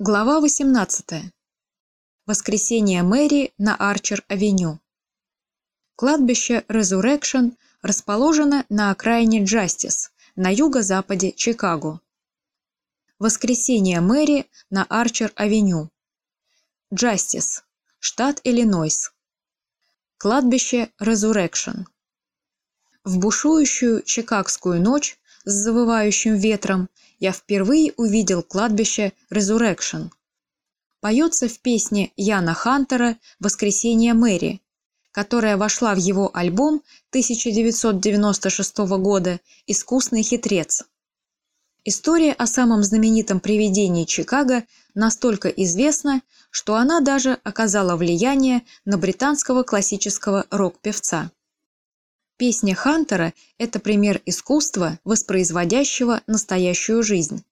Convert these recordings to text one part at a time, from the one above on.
Глава 18. Воскресение Мэри на Арчер-авеню. Кладбище Resurrection расположено на окраине Джастис, на юго-западе Чикаго. Воскресение Мэри на Арчер-авеню. Джастис, штат Иллинойс. Кладбище Resurrection. В бушующую чикагскую ночь с завывающим ветром я впервые увидел кладбище Resurrection. Поется в песне Яна Хантера «Воскресение Мэри», которая вошла в его альбом 1996 года «Искусный хитрец». История о самом знаменитом привидении Чикаго настолько известна, что она даже оказала влияние на британского классического рок-певца. Песня Хантера – это пример искусства, воспроизводящего настоящую жизнь.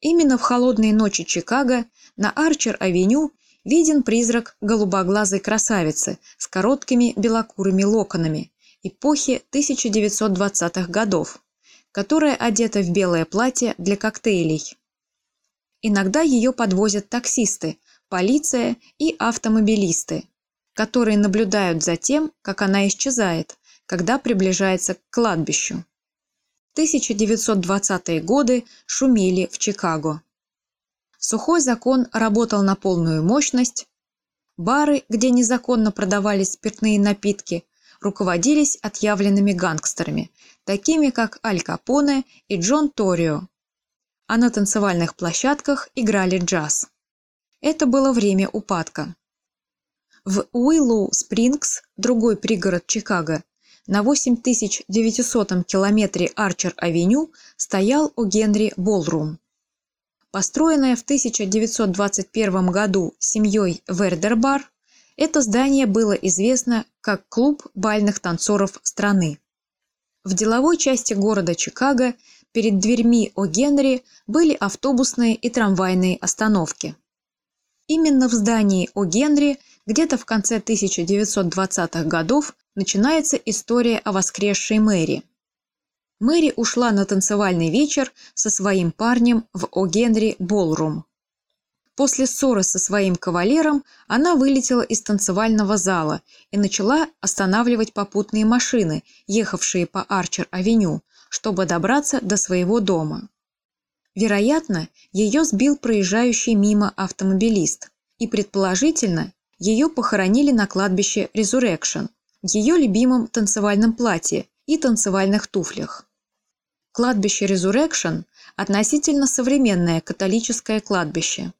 Именно в холодные ночи Чикаго на Арчер-авеню виден призрак голубоглазой красавицы с короткими белокурыми локонами эпохи 1920-х годов, которая одета в белое платье для коктейлей. Иногда ее подвозят таксисты, полиция и автомобилисты, которые наблюдают за тем, как она исчезает, когда приближается к кладбищу. 1920-е годы шумели в Чикаго. Сухой закон работал на полную мощность. Бары, где незаконно продавались спиртные напитки, руководились отъявленными гангстерами, такими как Аль Капоне и Джон Торио. А на танцевальных площадках играли джаз. Это было время упадка. В Уиллоу Спрингс, другой пригород Чикаго, на 8900 километре Арчер-авеню стоял у Генри Болрум. Построенное в 1921 году семьей Вердербар, это здание было известно как клуб бальных танцоров страны. В деловой части города Чикаго перед дверьми О Генри были автобусные и трамвайные остановки. Именно в здании О Генри где-то в конце 1920-х годов начинается история о воскресшей Мэри. Мэри ушла на танцевальный вечер со своим парнем в О'Генри Болрум. После ссоры со своим кавалером она вылетела из танцевального зала и начала останавливать попутные машины, ехавшие по Арчер-авеню, чтобы добраться до своего дома. Вероятно, ее сбил проезжающий мимо автомобилист, и предположительно, ее похоронили на кладбище Resurrection, ее любимом танцевальном платье и танцевальных туфлях. Кладбище Resurrection – относительно современное католическое кладбище.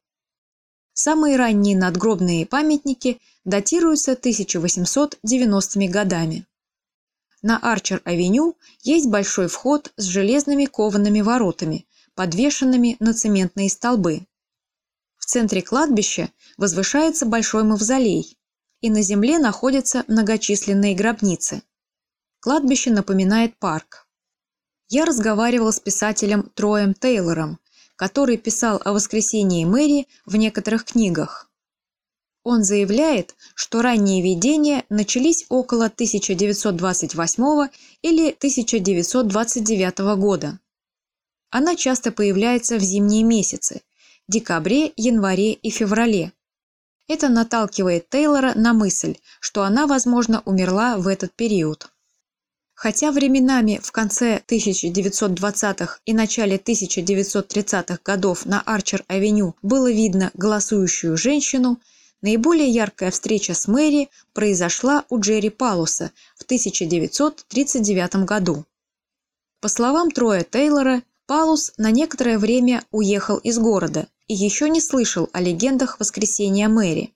Самые ранние надгробные памятники датируются 1890-ми годами. На Арчер-авеню есть большой вход с железными коваными воротами, подвешенными на цементные столбы. В центре кладбища возвышается большой мавзолей, и на земле находятся многочисленные гробницы. Кладбище напоминает парк. Я разговаривал с писателем Троем Тейлором, который писал о воскресении Мэри в некоторых книгах. Он заявляет, что ранние видения начались около 1928 или 1929 года. Она часто появляется в зимние месяцы – декабре, январе и феврале, это наталкивает Тейлора на мысль, что она, возможно, умерла в этот период. Хотя временами в конце 1920-х и начале 1930-х годов на Арчер-авеню было видно голосующую женщину, наиболее яркая встреча с Мэри произошла у Джерри Палуса в 1939 году. По словам Троя Тейлора, Палус на некоторое время уехал из города и еще не слышал о легендах воскресения Мэри.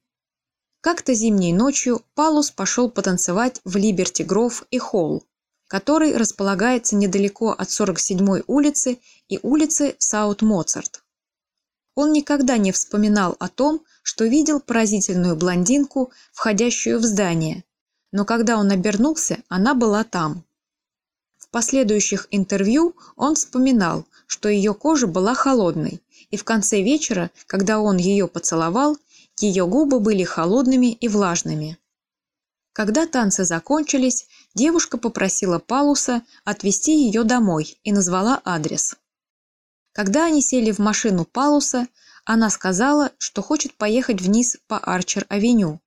Как-то зимней ночью Палус пошел потанцевать в Либерти Гров и Холл, который располагается недалеко от 47-й улицы и улицы Саут-Моцарт. Он никогда не вспоминал о том, что видел поразительную блондинку, входящую в здание, но когда он обернулся, она была там. В последующих интервью он вспоминал, что ее кожа была холодной, и в конце вечера, когда он ее поцеловал, ее губы были холодными и влажными. Когда танцы закончились, девушка попросила Палуса отвезти ее домой и назвала адрес. Когда они сели в машину Палуса, Она сказала, что хочет поехать вниз по Арчер-авеню,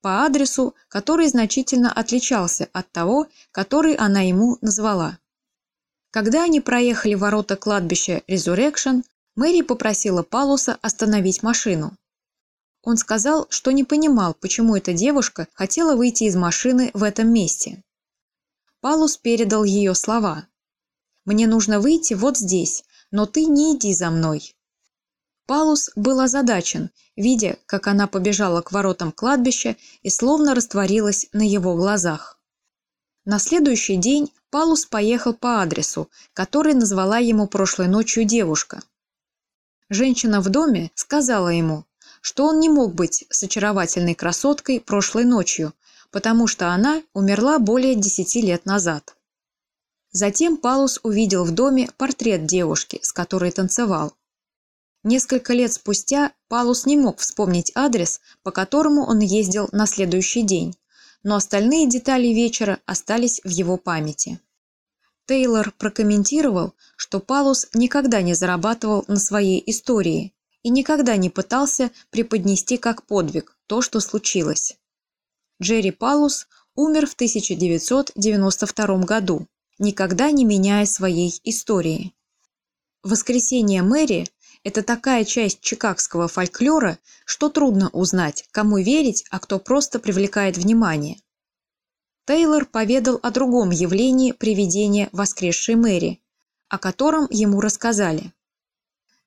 по адресу, который значительно отличался от того, который она ему назвала. Когда они проехали ворота кладбища Resurrection, Мэри попросила Палуса остановить машину. Он сказал, что не понимал, почему эта девушка хотела выйти из машины в этом месте. Палус передал ее слова. «Мне нужно выйти вот здесь, но ты не иди за мной». Палус был озадачен, видя, как она побежала к воротам кладбища и словно растворилась на его глазах. На следующий день Палус поехал по адресу, который назвала ему прошлой ночью девушка. Женщина в доме сказала ему, что он не мог быть с очаровательной красоткой прошлой ночью, потому что она умерла более десяти лет назад. Затем Палус увидел в доме портрет девушки, с которой танцевал. Несколько лет спустя Палус не мог вспомнить адрес, по которому он ездил на следующий день, но остальные детали вечера остались в его памяти. Тейлор прокомментировал, что Палус никогда не зарабатывал на своей истории и никогда не пытался преподнести как подвиг то, что случилось. Джерри Палус умер в 1992 году, никогда не меняя своей истории. «Воскресение Мэри» – это такая часть чикагского фольклора, что трудно узнать, кому верить, а кто просто привлекает внимание. Тейлор поведал о другом явлении привидения воскресшей Мэри, о котором ему рассказали.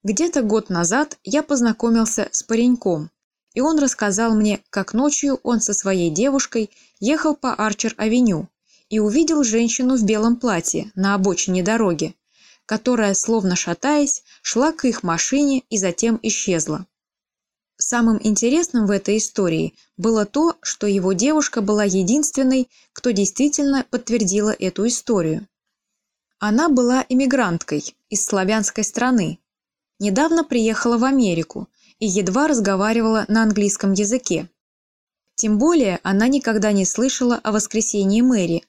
Где-то год назад я познакомился с пареньком, и он рассказал мне, как ночью он со своей девушкой ехал по Арчер-авеню и увидел женщину в белом платье на обочине дороги, которая, словно шатаясь, шла к их машине и затем исчезла. Самым интересным в этой истории было то, что его девушка была единственной, кто действительно подтвердила эту историю. Она была иммигранткой из славянской страны, недавно приехала в Америку и едва разговаривала на английском языке. Тем более она никогда не слышала о воскресении Мэри,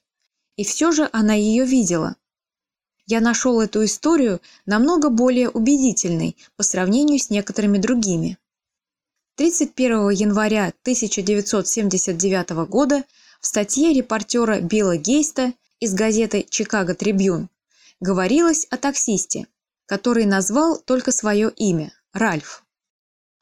и все же она ее видела. Я нашел эту историю намного более убедительной по сравнению с некоторыми другими. 31 января 1979 года в статье репортера Билла Гейста из газеты «Чикаго Трибюн» говорилось о таксисте, который назвал только свое имя – Ральф.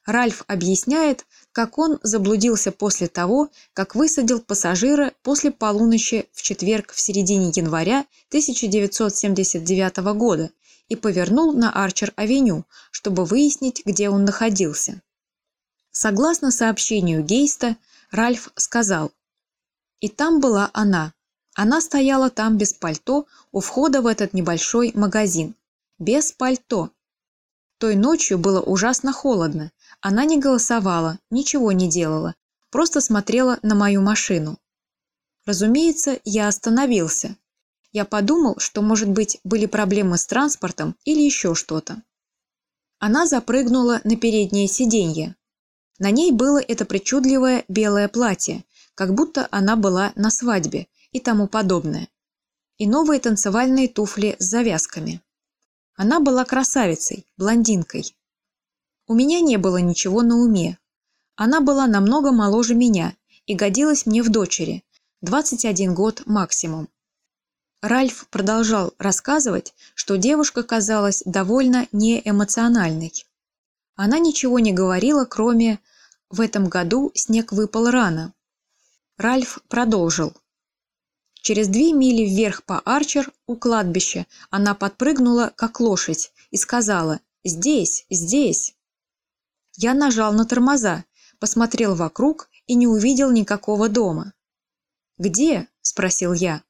Ральф объясняет, как он заблудился после того, как высадил пассажира после полуночи в четверг в середине января 1979 года и повернул на Арчер-авеню, чтобы выяснить, где он находился. Согласно сообщению Гейста, Ральф сказал, «И там была она. Она стояла там без пальто у входа в этот небольшой магазин без пальто. Той ночью было ужасно холодно. Она не голосовала, ничего не делала, просто смотрела на мою машину. Разумеется, я остановился. Я подумал, что, может быть, были проблемы с транспортом или еще что-то. Она запрыгнула на переднее сиденье. На ней было это причудливое белое платье, как будто она была на свадьбе и тому подобное. И новые танцевальные туфли с завязками. Она была красавицей, блондинкой. У меня не было ничего на уме. Она была намного моложе меня и годилась мне в дочери, 21 год максимум. Ральф продолжал рассказывать, что девушка казалась довольно неэмоциональной. Она ничего не говорила, кроме «в этом году снег выпал рано». Ральф продолжил. Через две мили вверх по Арчер у кладбища она подпрыгнула, как лошадь, и сказала «Здесь, здесь». Я нажал на тормоза, посмотрел вокруг и не увидел никакого дома. «Где?» – спросил я.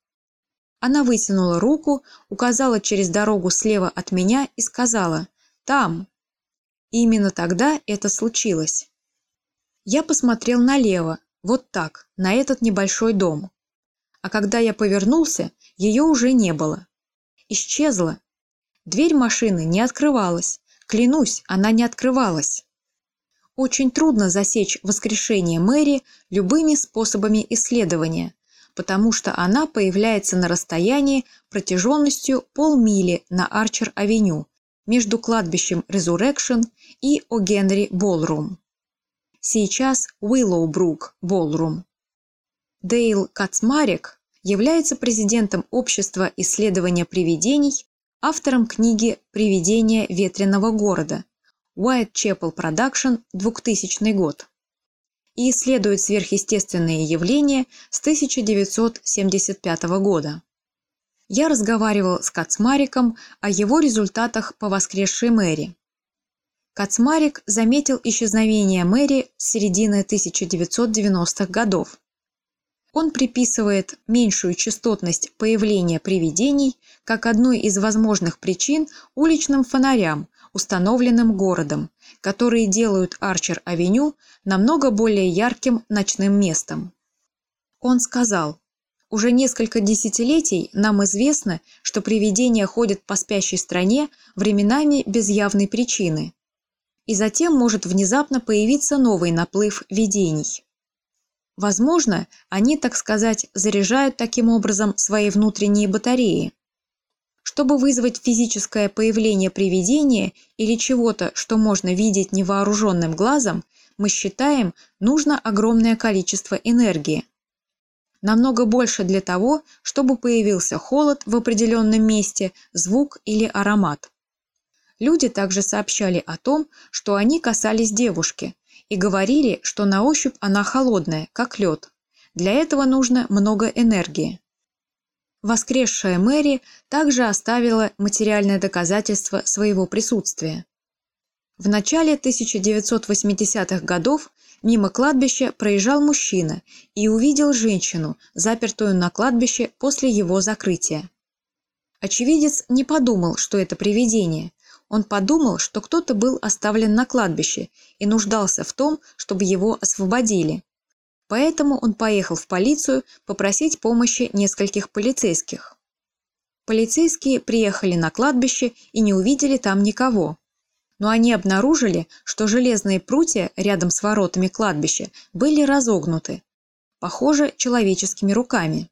Она вытянула руку, указала через дорогу слева от меня и сказала «Там». И именно тогда это случилось. Я посмотрел налево, вот так, на этот небольшой дом а когда я повернулся, ее уже не было. Исчезла. Дверь машины не открывалась. Клянусь, она не открывалась. Очень трудно засечь воскрешение Мэри любыми способами исследования, потому что она появляется на расстоянии протяженностью полмили на Арчер-авеню между кладбищем Resurrection и О'Генри Болрум. Сейчас Уиллоубрук Болрум. Дейл Кацмарик является президентом Общества исследования привидений, автором книги «Привидения ветреного города» Whitechapel Production 2000 год и исследует сверхъестественные явления с 1975 года. Я разговаривал с Кацмариком о его результатах по воскресшей Мэри. Кацмарик заметил исчезновение Мэри с середины 1990-х годов. Он приписывает меньшую частотность появления привидений как одну из возможных причин уличным фонарям, установленным городом, которые делают Арчер-авеню намного более ярким ночным местом. Он сказал, «Уже несколько десятилетий нам известно, что привидения ходят по спящей стране временами без явной причины. И затем может внезапно появиться новый наплыв видений. Возможно, они, так сказать, заряжают таким образом свои внутренние батареи. Чтобы вызвать физическое появление привидения или чего-то, что можно видеть невооруженным глазом, мы считаем, нужно огромное количество энергии. Намного больше для того, чтобы появился холод в определенном месте, звук или аромат. Люди также сообщали о том, что они касались девушки и говорили, что на ощупь она холодная, как лед. Для этого нужно много энергии. Воскресшая Мэри также оставила материальное доказательство своего присутствия. В начале 1980-х годов мимо кладбища проезжал мужчина и увидел женщину, запертую на кладбище после его закрытия. Очевидец не подумал, что это привидение. Он подумал, что кто-то был оставлен на кладбище и нуждался в том, чтобы его освободили. Поэтому он поехал в полицию попросить помощи нескольких полицейских. Полицейские приехали на кладбище и не увидели там никого. Но они обнаружили, что железные прутья рядом с воротами кладбища были разогнуты, похоже, человеческими руками.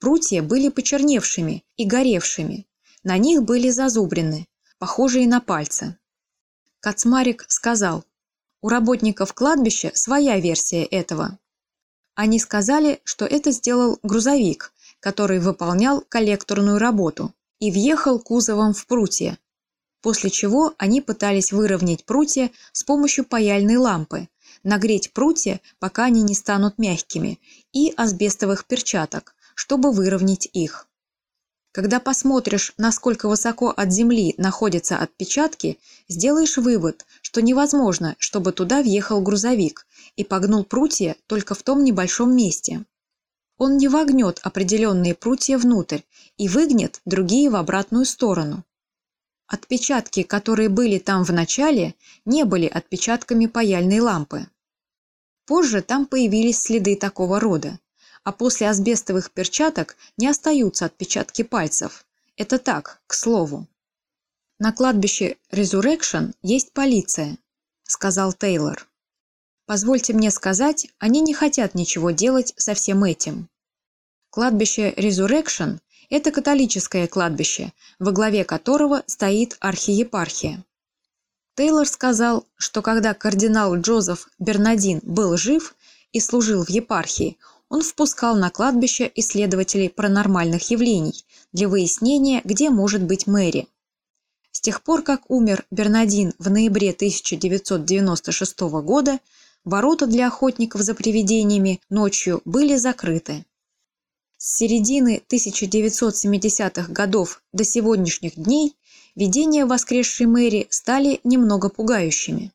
Прутья были почерневшими и горевшими, на них были зазубрены, похожие на пальцы. Кацмарик сказал, у работников кладбища своя версия этого. Они сказали, что это сделал грузовик, который выполнял коллекторную работу, и въехал кузовом в прутья. После чего они пытались выровнять прутья с помощью паяльной лампы, нагреть прутья, пока они не станут мягкими, и асбестовых перчаток, чтобы выровнять их. Когда посмотришь, насколько высоко от земли находятся отпечатки, сделаешь вывод, что невозможно, чтобы туда въехал грузовик и погнул прутья только в том небольшом месте. Он не вогнет определенные прутья внутрь и выгнет другие в обратную сторону. Отпечатки, которые были там в начале, не были отпечатками паяльной лампы. Позже там появились следы такого рода а после асбестовых перчаток не остаются отпечатки пальцев. Это так, к слову. «На кладбище Resurrection есть полиция», – сказал Тейлор. «Позвольте мне сказать, они не хотят ничего делать со всем этим. Кладбище Resurrection – это католическое кладбище, во главе которого стоит архиепархия. Тейлор сказал, что когда кардинал Джозеф Бернадин был жив и служил в епархии, он впускал на кладбище исследователей паранормальных явлений для выяснения, где может быть Мэри. С тех пор, как умер Бернадин в ноябре 1996 года, ворота для охотников за привидениями ночью были закрыты. С середины 1970-х годов до сегодняшних дней видения воскресшей Мэри стали немного пугающими.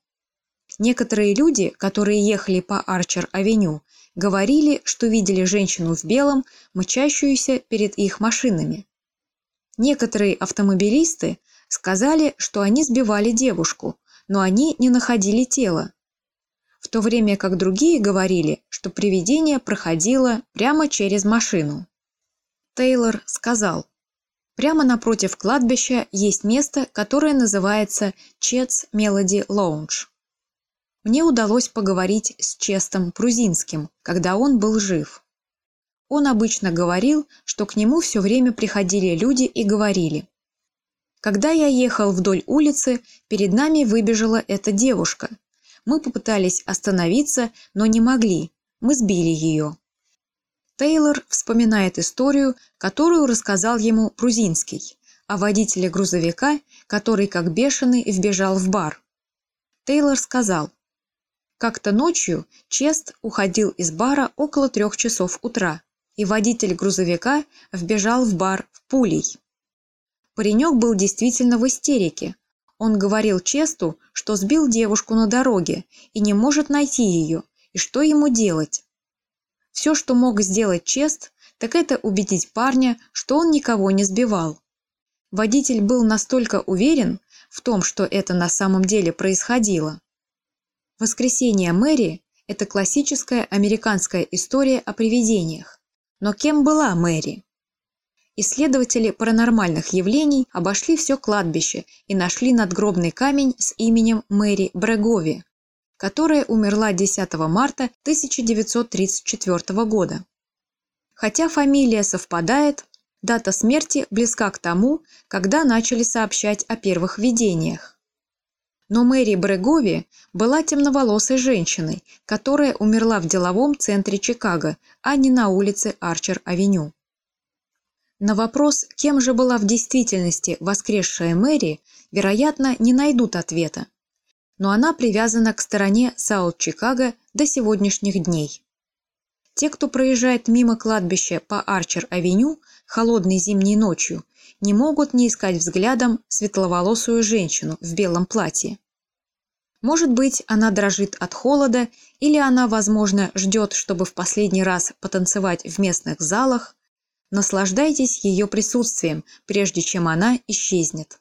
Некоторые люди, которые ехали по Арчер-авеню, говорили, что видели женщину в белом, мчащуюся перед их машинами. Некоторые автомобилисты сказали, что они сбивали девушку, но они не находили тело. В то время как другие говорили, что привидение проходило прямо через машину. Тейлор сказал, «Прямо напротив кладбища есть место, которое называется Четс Мелоди Лоунж. Мне удалось поговорить с Честом Прузинским, когда он был жив. Он обычно говорил, что к нему все время приходили люди и говорили Когда я ехал вдоль улицы, перед нами выбежала эта девушка. Мы попытались остановиться, но не могли. Мы сбили ее. Тейлор вспоминает историю, которую рассказал ему Прузинский, о водителе грузовика, который как бешеный вбежал в бар. Тейлор сказал, «Как-то ночью Чест уходил из бара около трех часов утра, и водитель грузовика вбежал в бар в пулей. Паренек был действительно в истерике. Он говорил Честу, что сбил девушку на дороге и не может найти ее, и что ему делать. Все, что мог сделать Чест, так это убедить парня, что он никого не сбивал. Водитель был настолько уверен в том, что это на самом деле происходило. «Воскресение Мэри» – это классическая американская история о привидениях. Но кем была Мэри? Исследователи паранормальных явлений обошли все кладбище и нашли надгробный камень с именем Мэри Брегови, которая умерла 10 марта 1934 года. Хотя фамилия совпадает, дата смерти близка к тому, когда начали сообщать о первых видениях. Но Мэри Брегови была темноволосой женщиной, которая умерла в деловом центре Чикаго, а не на улице Арчер-авеню. На вопрос, кем же была в действительности воскресшая Мэри, вероятно, не найдут ответа. Но она привязана к стороне Саут-Чикаго до сегодняшних дней. Те, кто проезжает мимо кладбища по Арчер-авеню холодной зимней ночью, не могут не искать взглядом светловолосую женщину в белом платье. Может быть, она дрожит от холода, или она, возможно, ждет, чтобы в последний раз потанцевать в местных залах, Наслаждайтесь ее присутствием, прежде чем она исчезнет.